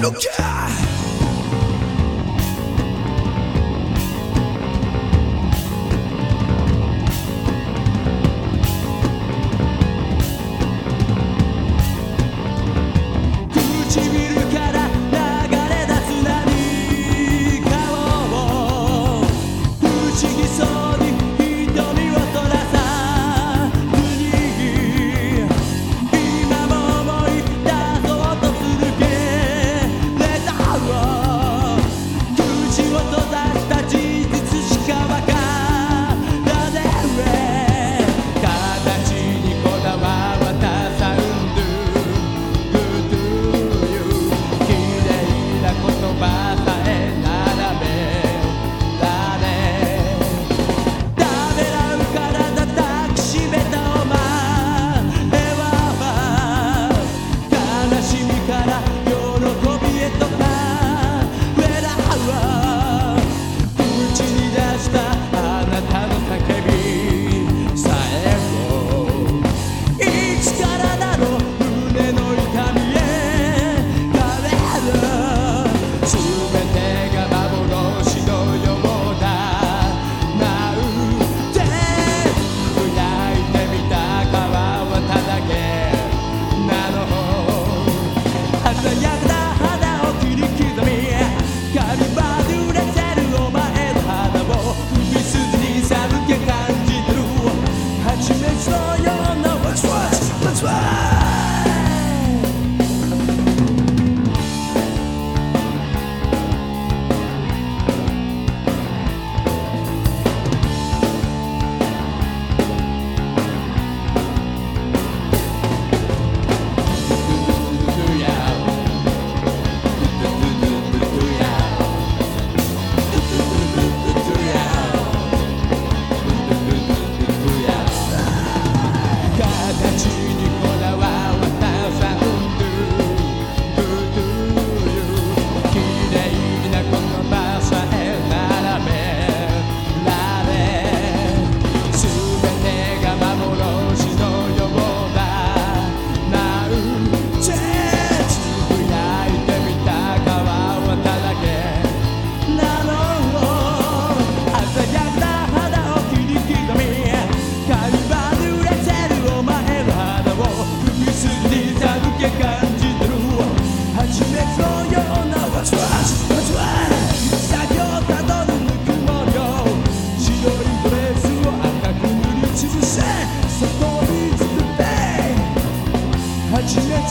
Look out!